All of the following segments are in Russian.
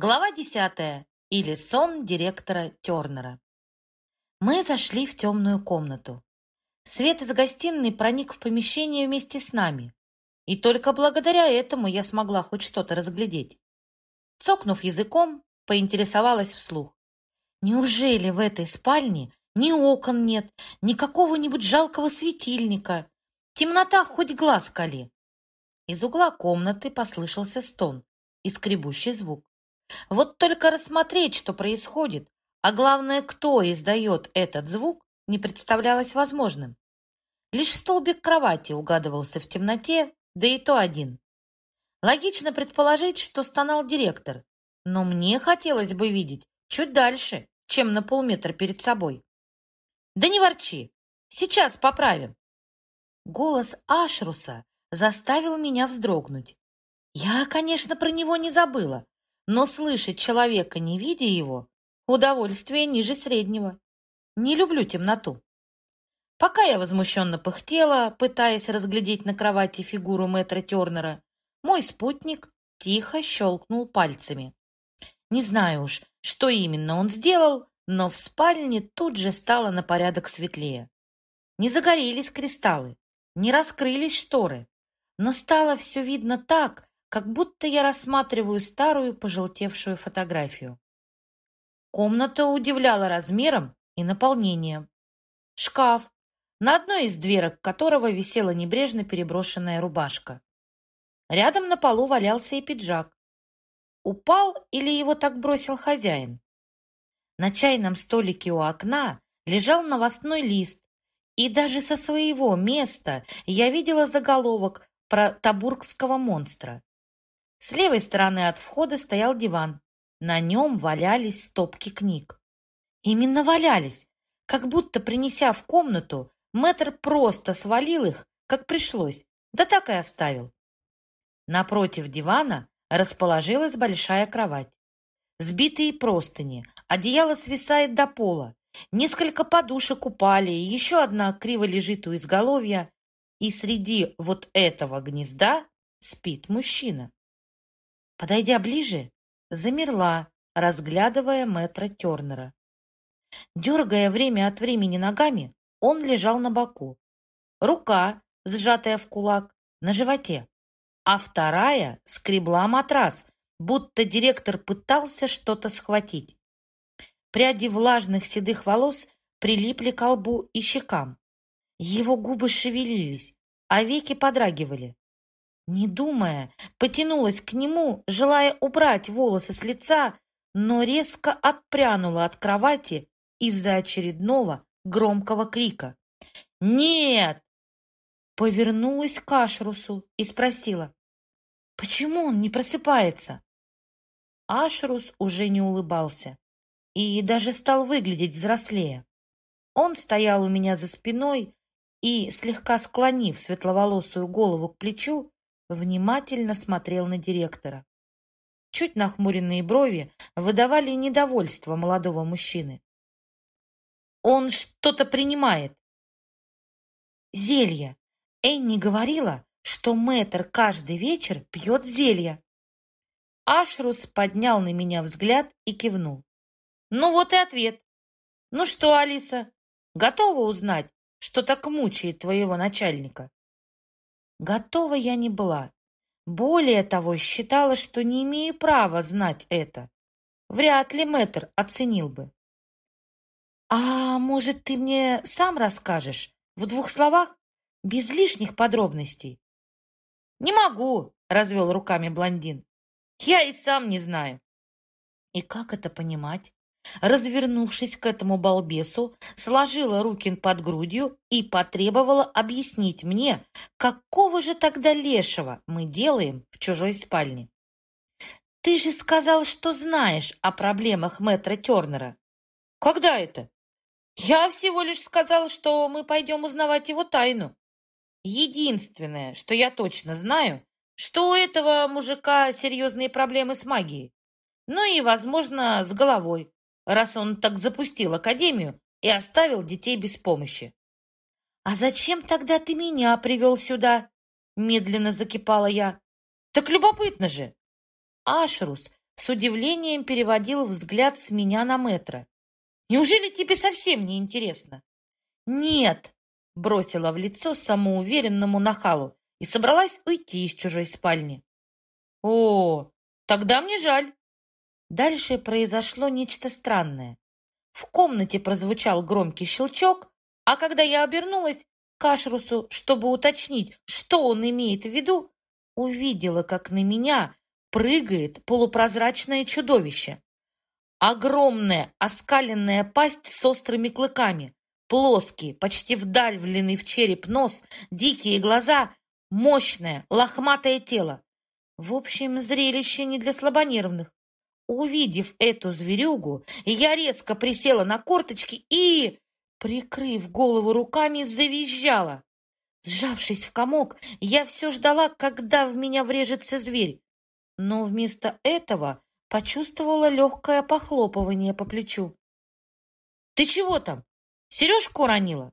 Глава десятая. Или сон директора Тернера. Мы зашли в темную комнату. Свет из гостиной проник в помещение вместе с нами. И только благодаря этому я смогла хоть что-то разглядеть. Цокнув языком, поинтересовалась вслух. Неужели в этой спальне ни окон нет, ни какого-нибудь жалкого светильника? Темнота хоть глаз кали. Из угла комнаты послышался стон и скребущий звук. Вот только рассмотреть, что происходит, а главное, кто издает этот звук, не представлялось возможным. Лишь столбик кровати угадывался в темноте, да и то один. Логично предположить, что стонал директор, но мне хотелось бы видеть чуть дальше, чем на полметра перед собой. «Да не ворчи! Сейчас поправим!» Голос Ашруса заставил меня вздрогнуть. Я, конечно, про него не забыла, но слышать человека, не видя его, удовольствие ниже среднего. Не люблю темноту. Пока я возмущенно пыхтела, пытаясь разглядеть на кровати фигуру мэтра Тернера, мой спутник тихо щелкнул пальцами. Не знаю уж, что именно он сделал, но в спальне тут же стало на порядок светлее. Не загорелись кристаллы, не раскрылись шторы, но стало все видно так, как будто я рассматриваю старую пожелтевшую фотографию. Комната удивляла размером и наполнением. Шкаф, на одной из дверок которого висела небрежно переброшенная рубашка. Рядом на полу валялся и пиджак. Упал или его так бросил хозяин? На чайном столике у окна лежал новостной лист, и даже со своего места я видела заголовок про табургского монстра. С левой стороны от входа стоял диван. На нем валялись стопки книг. Именно валялись, как будто, принеся в комнату, мэтр просто свалил их, как пришлось, да так и оставил. Напротив дивана расположилась большая кровать. Сбитые простыни, одеяло свисает до пола, несколько подушек упали, еще одна криво лежит у изголовья, и среди вот этого гнезда спит мужчина. Подойдя ближе, замерла, разглядывая мэтра Тернера. Дергая время от времени ногами, он лежал на боку. Рука, сжатая в кулак, на животе, а вторая скребла матрас, будто директор пытался что-то схватить. Пряди влажных седых волос прилипли к лбу и щекам. Его губы шевелились, а веки подрагивали. Не думая, потянулась к нему, желая убрать волосы с лица, но резко отпрянула от кровати из-за очередного громкого крика. «Нет!» Повернулась к Ашрусу и спросила, «Почему он не просыпается?» Ашрус уже не улыбался и даже стал выглядеть взрослее. Он стоял у меня за спиной и, слегка склонив светловолосую голову к плечу, внимательно смотрел на директора. Чуть нахмуренные брови выдавали недовольство молодого мужчины. «Он что-то принимает». «Зелье. Энни говорила, что мэтр каждый вечер пьет зелье». Ашрус поднял на меня взгляд и кивнул. «Ну вот и ответ. Ну что, Алиса, готова узнать, что так мучает твоего начальника?» Готова я не была. Более того, считала, что не имею права знать это. Вряд ли мэтр оценил бы. «А может, ты мне сам расскажешь? В двух словах? Без лишних подробностей?» «Не могу», — развел руками блондин. «Я и сам не знаю». «И как это понимать?» Развернувшись к этому балбесу, сложила руки под грудью и потребовала объяснить мне, какого же тогда лешего мы делаем в чужой спальне. «Ты же сказал, что знаешь о проблемах мэтра Тернера». «Когда это?» «Я всего лишь сказал, что мы пойдем узнавать его тайну. Единственное, что я точно знаю, что у этого мужика серьезные проблемы с магией. Ну и, возможно, с головой раз он так запустил академию и оставил детей без помощи. «А зачем тогда ты меня привел сюда?» Медленно закипала я. «Так любопытно же!» Ашрус с удивлением переводил взгляд с меня на метра. «Неужели тебе совсем не интересно?» «Нет!» — бросила в лицо самоуверенному нахалу и собралась уйти из чужой спальни. «О, тогда мне жаль!» Дальше произошло нечто странное. В комнате прозвучал громкий щелчок, а когда я обернулась к Ашрусу, чтобы уточнить, что он имеет в виду, увидела, как на меня прыгает полупрозрачное чудовище. Огромная оскаленная пасть с острыми клыками, плоский, почти вдавленный в череп нос, дикие глаза, мощное, лохматое тело. В общем, зрелище не для слабонервных. Увидев эту зверюгу, я резко присела на корточки и, прикрыв голову руками, завизжала. Сжавшись в комок, я все ждала, когда в меня врежется зверь. Но вместо этого почувствовала легкое похлопывание по плечу. «Ты чего там? Сережку уронила?»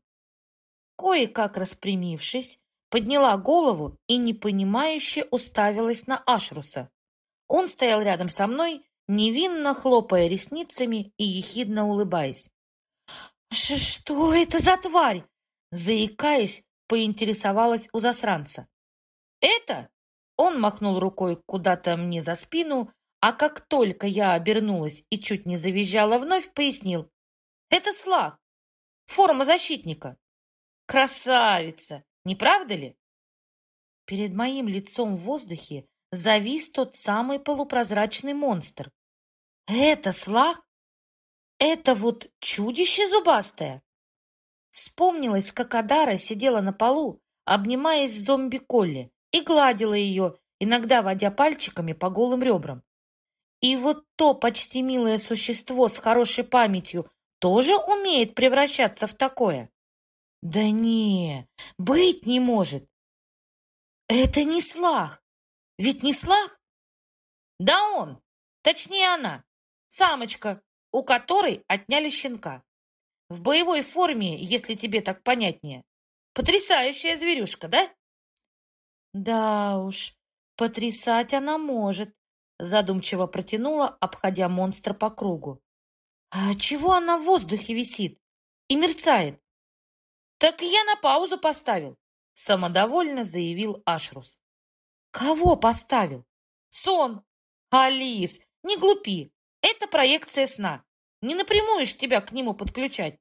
Кое-как распрямившись, подняла голову и непонимающе уставилась на Ашруса. Он стоял рядом со мной, невинно хлопая ресницами и ехидно улыбаясь. «Что это за тварь?» Заикаясь, поинтересовалась у засранца. «Это?» Он махнул рукой куда-то мне за спину, а как только я обернулась и чуть не завизжала вновь, пояснил. «Это слаг. Форма защитника. Красавица! Не правда ли?» Перед моим лицом в воздухе завис тот самый полупрозрачный монстр. «Это слаг? Это вот чудище зубастое?» Вспомнилось, как Адара сидела на полу, обнимаясь с зомби-колли, и гладила ее, иногда водя пальчиками по голым ребрам. И вот то почти милое существо с хорошей памятью тоже умеет превращаться в такое? Да не, быть не может. Это не слах. Ведь не слах? Да он, точнее она, самочка, у которой отняли щенка. В боевой форме, если тебе так понятнее. Потрясающая зверюшка, да? Да уж, потрясать она может, задумчиво протянула, обходя монстра по кругу. А чего она в воздухе висит и мерцает? Так я на паузу поставил, самодовольно заявил Ашрус. Кого поставил? Сон. Алис, не глупи. Это проекция сна. Не напрямую ж тебя к нему подключать.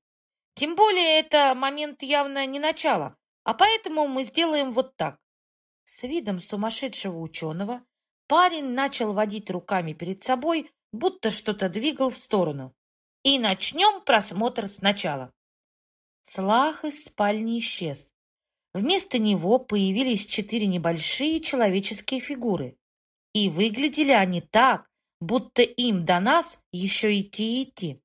Тем более это момент явно не начало, а поэтому мы сделаем вот так. С видом сумасшедшего ученого парень начал водить руками перед собой, будто что-то двигал в сторону. И начнем просмотр сначала. Слах из спальни исчез. Вместо него появились четыре небольшие человеческие фигуры. И выглядели они так, будто им до нас еще идти и идти.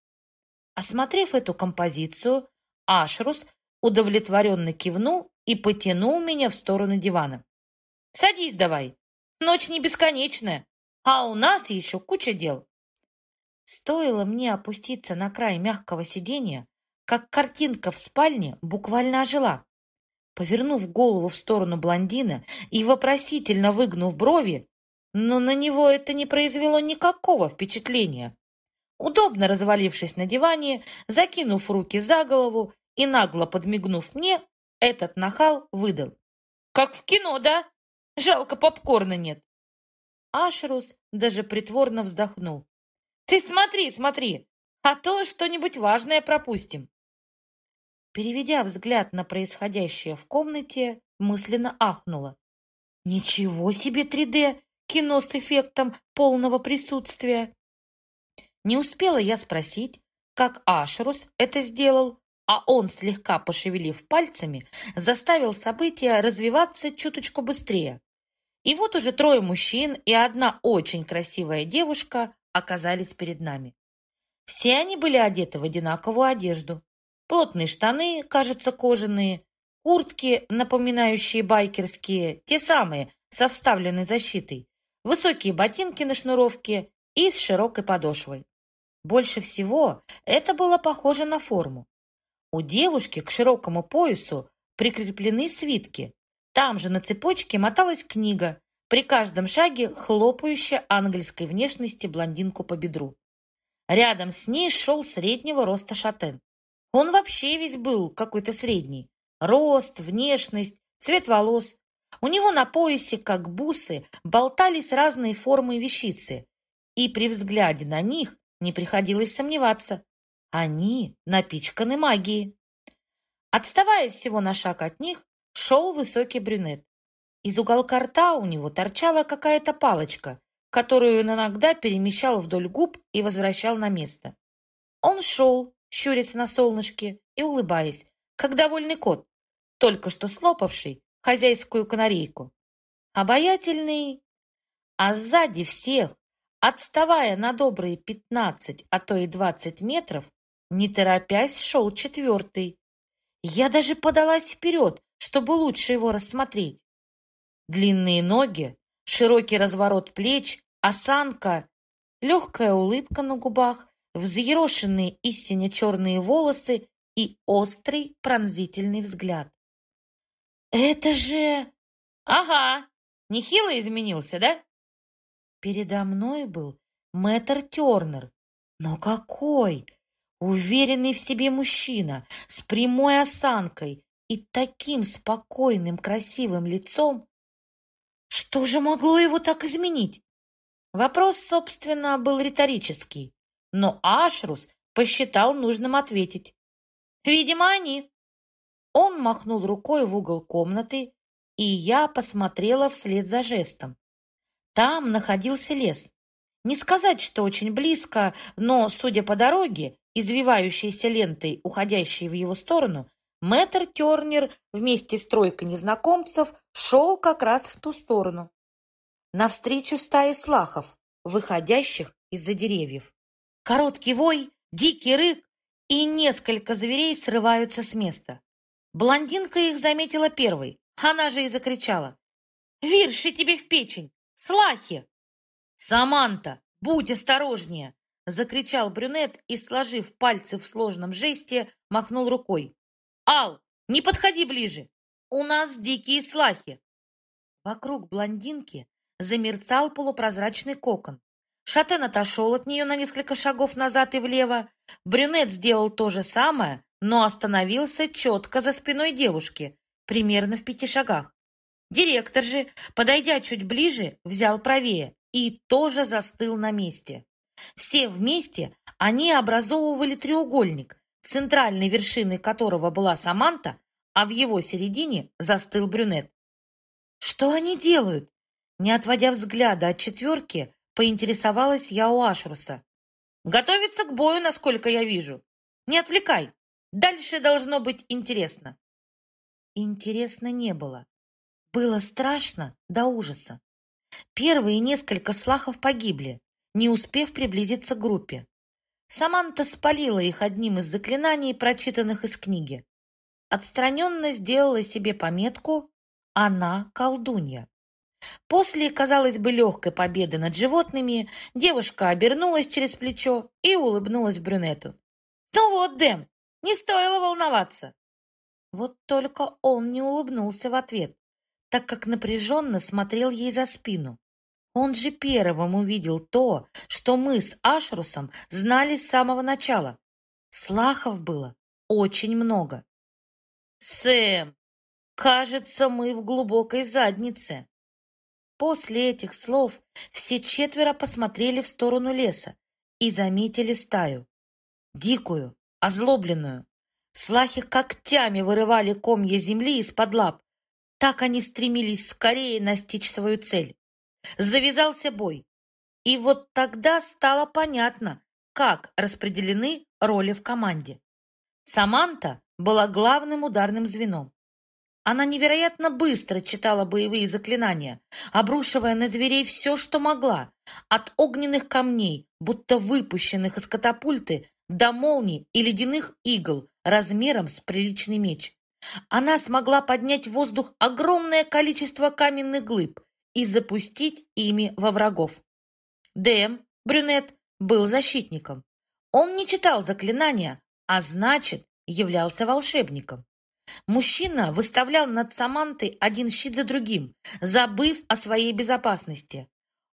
Осмотрев эту композицию, Ашрус удовлетворенно кивнул и потянул меня в сторону дивана. Садись давай. Ночь не бесконечная, а у нас еще куча дел. Стоило мне опуститься на край мягкого сиденья, как картинка в спальне буквально ожила. Повернув голову в сторону блондина и вопросительно выгнув брови, но на него это не произвело никакого впечатления. Удобно развалившись на диване, закинув руки за голову и нагло подмигнув мне, этот нахал выдал. «Как в кино, да? Жалко, попкорна нет. Ашрус даже притворно вздохнул. Ты смотри, смотри, а то что-нибудь важное пропустим. Переведя взгляд на происходящее в комнате, мысленно ахнула. Ничего себе 3D, кино с эффектом полного присутствия. Не успела я спросить, как Ашрус это сделал, а он, слегка пошевелив пальцами, заставил события развиваться чуточку быстрее. И вот уже трое мужчин и одна очень красивая девушка оказались перед нами. Все они были одеты в одинаковую одежду. Плотные штаны, кажется, кожаные, куртки, напоминающие байкерские, те самые, со вставленной защитой, высокие ботинки на шнуровке и с широкой подошвой. Больше всего это было похоже на форму. У девушки к широкому поясу прикреплены свитки, там же на цепочке моталась книга, при каждом шаге хлопающая ангельской внешности блондинку по бедру. Рядом с ней шел среднего роста шатен. Он вообще весь был какой-то средний. Рост, внешность, цвет волос. У него на поясе, как бусы, болтались разные формы вещицы. И при взгляде на них не приходилось сомневаться. Они напичканы магией. Отставая всего на шаг от них, шел высокий брюнет. Из уголка рта у него торчала какая-то палочка, которую он иногда перемещал вдоль губ и возвращал на место. Он шел, щурясь на солнышке и улыбаясь, как довольный кот, только что слопавший хозяйскую канарейку. Обаятельный, а сзади всех, отставая на добрые пятнадцать, а то и двадцать метров, не торопясь шел четвертый. Я даже подалась вперед, чтобы лучше его рассмотреть. Длинные ноги, широкий разворот плеч, осанка, легкая улыбка на губах, взъерошенные истинно черные волосы и острый пронзительный взгляд. «Это же...» «Ага, нехило изменился, да?» Передо мной был мэтр Тернер. Но какой! Уверенный в себе мужчина, с прямой осанкой и таким спокойным, красивым лицом. Что же могло его так изменить? Вопрос, собственно, был риторический, но Ашрус посчитал нужным ответить. «Видимо, они». Он махнул рукой в угол комнаты, и я посмотрела вслед за жестом. Там находился лес. Не сказать, что очень близко, но, судя по дороге, извивающейся лентой, уходящей в его сторону, мэтр Тернер вместе с тройкой незнакомцев шел как раз в ту сторону. Навстречу стае слахов, выходящих из-за деревьев. Короткий вой, дикий рык, и несколько зверей срываются с места. Блондинка их заметила первой. Она же и закричала. «Вирши тебе в печень! Слахи!» «Саманта, будь осторожнее!» Закричал брюнет и, сложив пальцы в сложном жесте, махнул рукой. «Ал, не подходи ближе! У нас дикие слахи!» Вокруг блондинки замерцал полупрозрачный кокон. Шатен отошел от нее на несколько шагов назад и влево. Брюнет сделал то же самое, но остановился четко за спиной девушки, примерно в пяти шагах. Директор же, подойдя чуть ближе, взял правее и тоже застыл на месте. Все вместе они образовывали треугольник, центральной вершиной которого была Саманта, а в его середине застыл брюнет. «Что они делают?» Не отводя взгляда от четверки, поинтересовалась я у Ашруса. «Готовится к бою, насколько я вижу. Не отвлекай. Дальше должно быть интересно». Интересно не было. Было страшно до ужаса. Первые несколько слахов погибли, не успев приблизиться к группе. Саманта спалила их одним из заклинаний, прочитанных из книги. Отстраненно сделала себе пометку «Она колдунья». После, казалось бы, легкой победы над животными, девушка обернулась через плечо и улыбнулась брюнету. «Ну вот, Дэм, не стоило волноваться!» Вот только он не улыбнулся в ответ, так как напряженно смотрел ей за спину. Он же первым увидел то, что мы с Ашрусом знали с самого начала. Слахов было очень много. «Сэм, кажется, мы в глубокой заднице», После этих слов все четверо посмотрели в сторону леса и заметили стаю. Дикую, озлобленную. Слахи когтями вырывали комья земли из-под лап. Так они стремились скорее настичь свою цель. Завязался бой. И вот тогда стало понятно, как распределены роли в команде. Саманта была главным ударным звеном. Она невероятно быстро читала боевые заклинания, обрушивая на зверей все, что могла, от огненных камней, будто выпущенных из катапульты, до молний и ледяных игл размером с приличный меч. Она смогла поднять в воздух огромное количество каменных глыб и запустить ими во врагов. Дэм, брюнет, был защитником. Он не читал заклинания, а значит, являлся волшебником. Мужчина выставлял над Самантой один щит за другим, забыв о своей безопасности.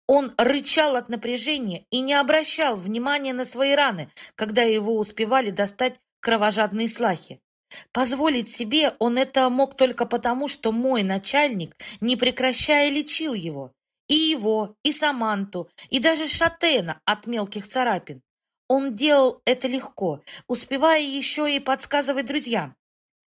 Он рычал от напряжения и не обращал внимания на свои раны, когда его успевали достать кровожадные слахи. Позволить себе он это мог только потому, что мой начальник, не прекращая, лечил его. И его, и Саманту, и даже Шатена от мелких царапин. Он делал это легко, успевая еще и подсказывать друзьям.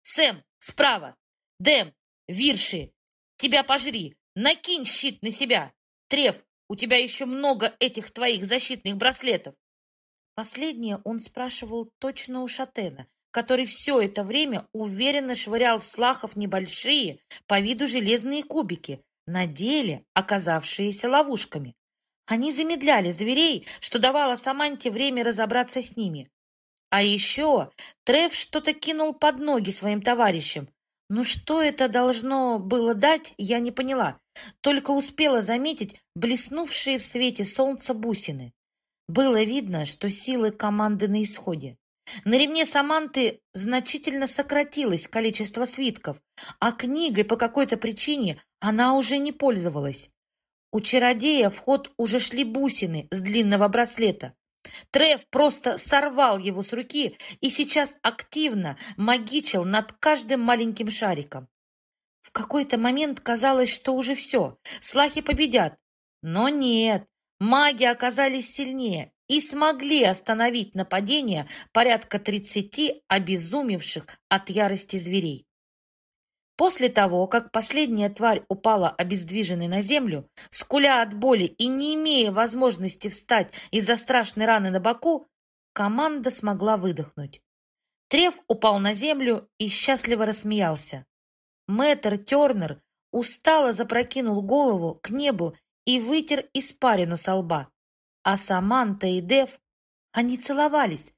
«Сэм, справа! Дэм, Вирши, тебя пожри! Накинь щит на себя! Трев, у тебя еще много этих твоих защитных браслетов!» Последнее он спрашивал точно у Шатена, который все это время уверенно швырял в слахов небольшие, по виду железные кубики, на деле оказавшиеся ловушками. Они замедляли зверей, что давало Саманте время разобраться с ними. А еще Треф что-то кинул под ноги своим товарищам. Ну что это должно было дать, я не поняла, только успела заметить блеснувшие в свете солнца бусины. Было видно, что силы команды на исходе. На ремне Саманты значительно сократилось количество свитков, а книгой по какой-то причине она уже не пользовалась. У чародея в ход уже шли бусины с длинного браслета. Треф просто сорвал его с руки и сейчас активно магичил над каждым маленьким шариком. В какой-то момент казалось, что уже все, слахи победят. Но нет, маги оказались сильнее и смогли остановить нападение порядка тридцати обезумевших от ярости зверей. После того, как последняя тварь упала обездвиженной на землю, скуля от боли и не имея возможности встать из-за страшной раны на боку, команда смогла выдохнуть. Трев упал на землю и счастливо рассмеялся. Мэтр Тернер устало запрокинул голову к небу и вытер испарину со лба. А Саманта и Дев, они целовались,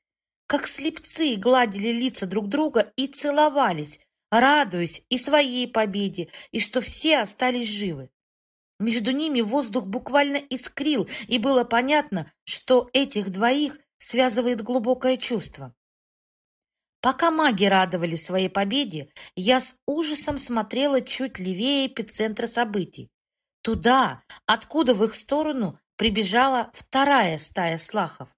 как слепцы гладили лица друг друга и целовались, радуясь и своей победе, и что все остались живы. Между ними воздух буквально искрил, и было понятно, что этих двоих связывает глубокое чувство. Пока маги радовали своей победе, я с ужасом смотрела чуть левее эпицентра событий. Туда, откуда в их сторону прибежала вторая стая слахов.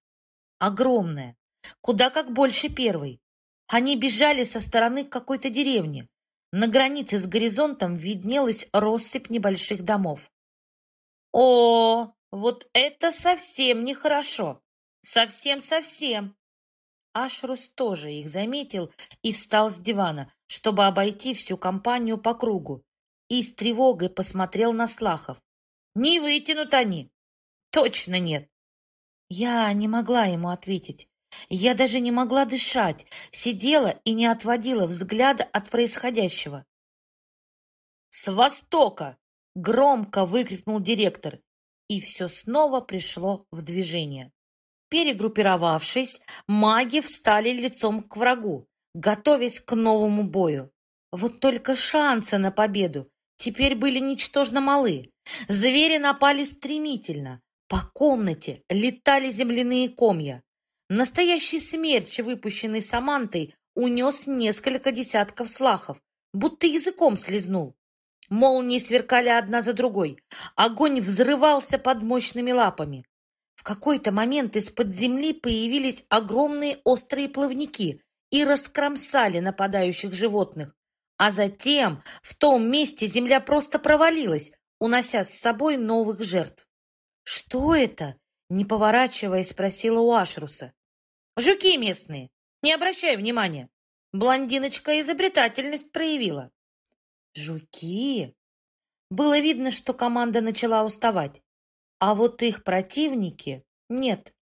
Огромная, куда как больше первой. Они бежали со стороны какой-то деревни. На границе с горизонтом виднелась россыпь небольших домов. О, вот это совсем нехорошо. Совсем-совсем. Ашрус тоже их заметил и встал с дивана, чтобы обойти всю компанию по кругу, и с тревогой посмотрел на Слахов. Не вытянут они. Точно нет. Я не могла ему ответить. Я даже не могла дышать, сидела и не отводила взгляда от происходящего. «С востока!» — громко выкрикнул директор, и все снова пришло в движение. Перегруппировавшись, маги встали лицом к врагу, готовясь к новому бою. Вот только шансы на победу теперь были ничтожно малы. Звери напали стремительно. По комнате летали земляные комья. Настоящий смерч, выпущенный Самантой, унес несколько десятков слахов, будто языком слезнул. Молнии сверкали одна за другой. Огонь взрывался под мощными лапами. В какой-то момент из-под земли появились огромные острые плавники и раскромсали нападающих животных. А затем в том месте земля просто провалилась, унося с собой новых жертв. «Что это?» — не поворачиваясь, спросила у Ашруса. Жуки местные. Не обращай внимания. Блондиночка изобретательность проявила. Жуки? Было видно, что команда начала уставать. А вот их противники нет.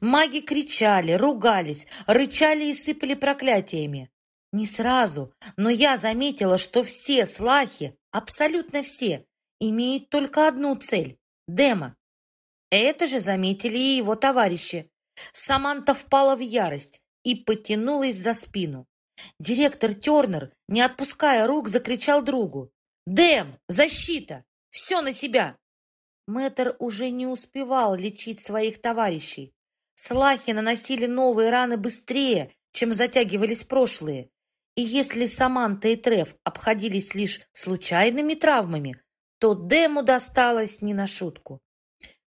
Маги кричали, ругались, рычали и сыпали проклятиями. Не сразу, но я заметила, что все слахи, абсолютно все, имеют только одну цель — демо. Это же заметили и его товарищи. Саманта впала в ярость и потянулась за спину. Директор Тернер, не отпуская рук, закричал другу. «Дэм, защита! Все на себя!» Мэтр уже не успевал лечить своих товарищей. Слахи наносили новые раны быстрее, чем затягивались прошлые. И если Саманта и Треф обходились лишь случайными травмами, то Дему досталось не на шутку.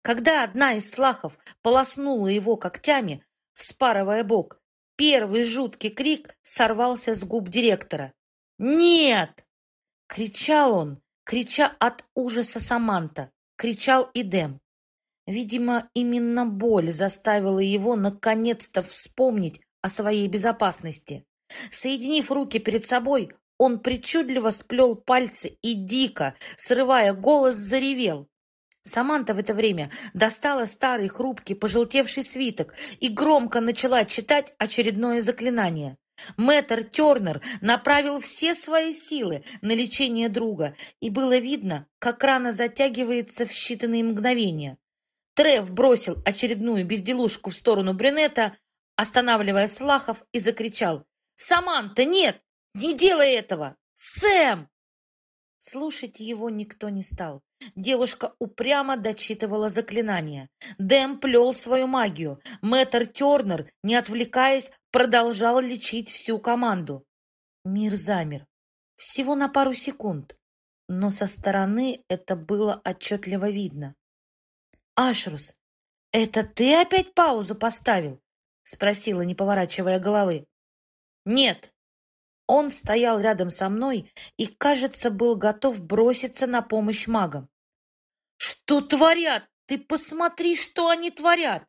Когда одна из слахов полоснула его когтями, вспарывая бок, первый жуткий крик сорвался с губ директора. «Нет!» Кричал он, крича от ужаса Саманта, кричал и Дэм. Видимо, именно боль заставила его наконец-то вспомнить о своей безопасности. Соединив руки перед собой, он причудливо сплел пальцы и дико, срывая голос, заревел. Саманта в это время достала старый хрупкий пожелтевший свиток и громко начала читать очередное заклинание. Мэтр Тернер направил все свои силы на лечение друга, и было видно, как рана затягивается в считанные мгновения. Трев бросил очередную безделушку в сторону брюнета, останавливая Слахов, и закричал «Саманта, нет! Не делай этого! Сэм!» Слушать его никто не стал. Девушка упрямо дочитывала заклинания. Дэм плел свою магию. Мэтр Тернер, не отвлекаясь, продолжал лечить всю команду. Мир замер. Всего на пару секунд. Но со стороны это было отчетливо видно. «Ашрус, это ты опять паузу поставил?» Спросила, не поворачивая головы. «Нет». Он стоял рядом со мной и, кажется, был готов броситься на помощь магам. «Что творят? Ты посмотри, что они творят!»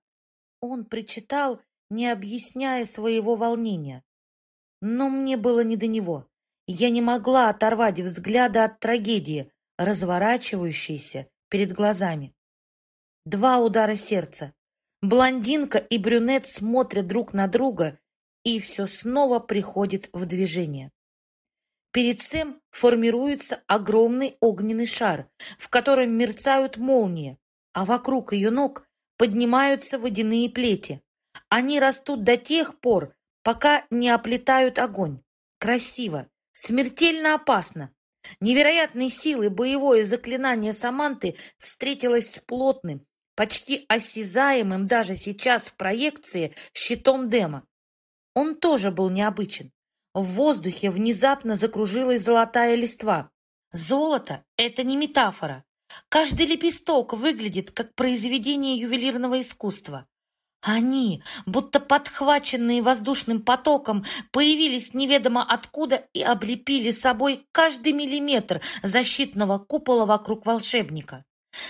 Он причитал, не объясняя своего волнения. Но мне было не до него. Я не могла оторвать взгляда от трагедии, разворачивающейся перед глазами. Два удара сердца. Блондинка и брюнет смотрят друг на друга, и все снова приходит в движение. Перед Сэм формируется огромный огненный шар, в котором мерцают молнии, а вокруг ее ног поднимаются водяные плети. Они растут до тех пор, пока не оплетают огонь. Красиво, смертельно опасно. Невероятной силы боевое заклинание Саманты встретилось с плотным, почти осязаемым даже сейчас в проекции щитом Дема. Он тоже был необычен. В воздухе внезапно закружилась золотая листва. Золото — это не метафора. Каждый лепесток выглядит как произведение ювелирного искусства. Они, будто подхваченные воздушным потоком, появились неведомо откуда и облепили собой каждый миллиметр защитного купола вокруг волшебника.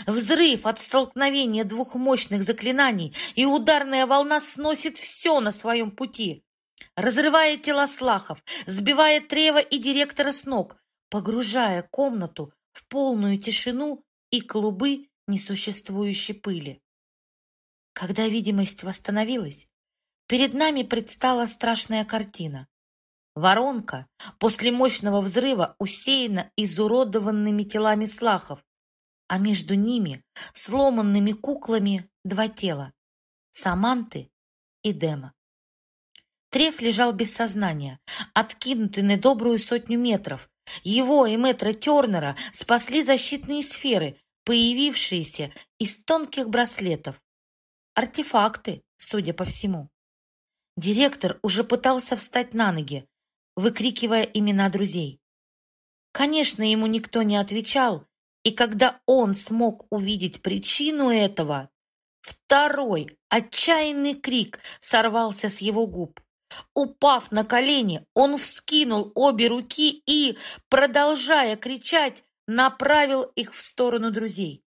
Взрыв от столкновения двух мощных заклинаний, и ударная волна сносит все на своем пути. Разрывая тела слахов, сбивая Трева и директора с ног, погружая комнату в полную тишину и клубы несуществующей пыли. Когда видимость восстановилась, перед нами предстала страшная картина. Воронка после мощного взрыва усеяна изуродованными телами слахов, а между ними сломанными куклами два тела — Саманты и Дема. Треф лежал без сознания, откинутый на добрую сотню метров. Его и мэтра Тернера спасли защитные сферы, появившиеся из тонких браслетов. Артефакты, судя по всему. Директор уже пытался встать на ноги, выкрикивая имена друзей. Конечно, ему никто не отвечал, и когда он смог увидеть причину этого, второй отчаянный крик сорвался с его губ. Упав на колени, он вскинул обе руки и, продолжая кричать, направил их в сторону друзей.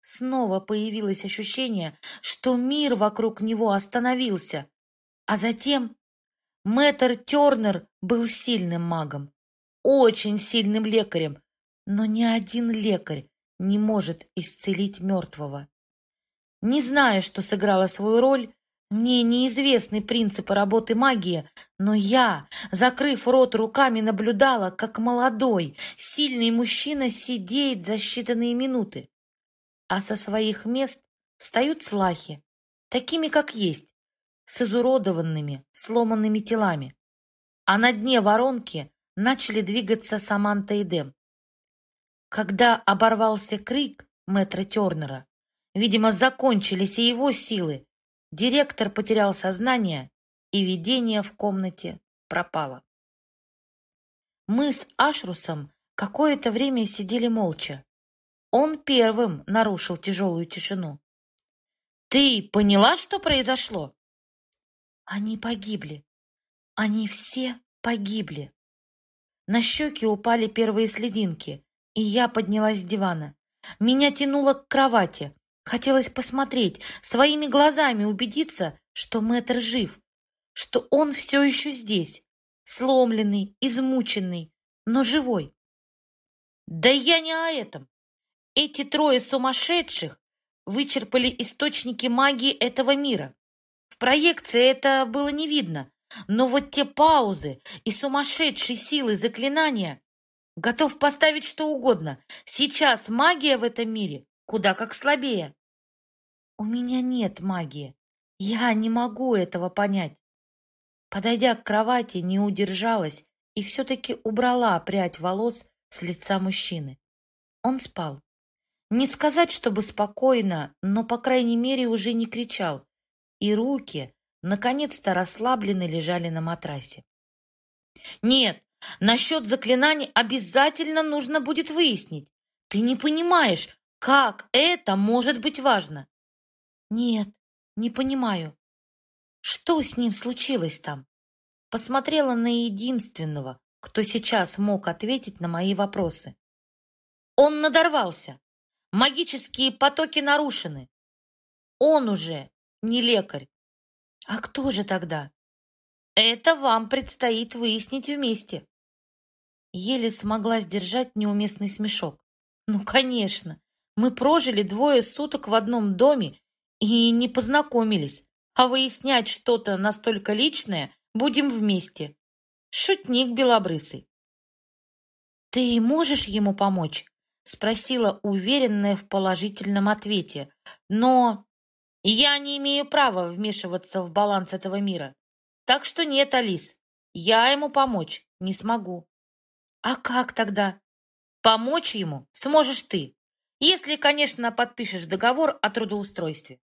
Снова появилось ощущение, что мир вокруг него остановился. А затем мэтр Тернер был сильным магом, очень сильным лекарем, но ни один лекарь не может исцелить мертвого. Не зная, что сыграла свою роль, мне неизвестны принципы работы магии, но я, закрыв рот руками, наблюдала, как молодой, сильный мужчина сидеет за считанные минуты. А со своих мест встают слахи, такими, как есть, с изуродованными, сломанными телами. А на дне воронки начали двигаться Саманта и Дэм. Когда оборвался крик мэтра Тернера, видимо, закончились и его силы, директор потерял сознание, и видение в комнате пропало. Мы с Ашрусом какое-то время сидели молча. Он первым нарушил тяжелую тишину. «Ты поняла, что произошло?» «Они погибли. Они все погибли». На щеки упали первые слезинки, и я поднялась с дивана. Меня тянуло к кровати. Хотелось посмотреть, своими глазами убедиться, что мэтр жив, что он все еще здесь, сломленный, измученный, но живой. Да я не о этом. Эти трое сумасшедших вычерпали источники магии этого мира. В проекции это было не видно, но вот те паузы и сумасшедшие силы заклинания готов поставить что угодно. Сейчас магия в этом мире куда как слабее. У меня нет магии. Я не могу этого понять. Подойдя к кровати, не удержалась и все-таки убрала прядь волос с лица мужчины. Он спал. Не сказать, чтобы спокойно, но, по крайней мере, уже не кричал. И руки, наконец-то расслабленно лежали на матрасе. «Нет, насчет заклинаний обязательно нужно будет выяснить. Ты не понимаешь, как это может быть важно?» «Нет, не понимаю. Что с ним случилось там?» Посмотрела на единственного, кто сейчас мог ответить на мои вопросы. «Он надорвался. Магические потоки нарушены. Он уже не лекарь. А кто же тогда? Это вам предстоит выяснить вместе. Еле смогла сдержать неуместный смешок. Ну, конечно, мы прожили двое суток в одном доме и не познакомились, а выяснять что-то настолько личное будем вместе. Шутник белобрысый. Ты можешь ему помочь? Спросила, уверенная в положительном ответе. Но я не имею права вмешиваться в баланс этого мира. Так что нет, Алис, я ему помочь не смогу. А как тогда? Помочь ему сможешь ты, если, конечно, подпишешь договор о трудоустройстве.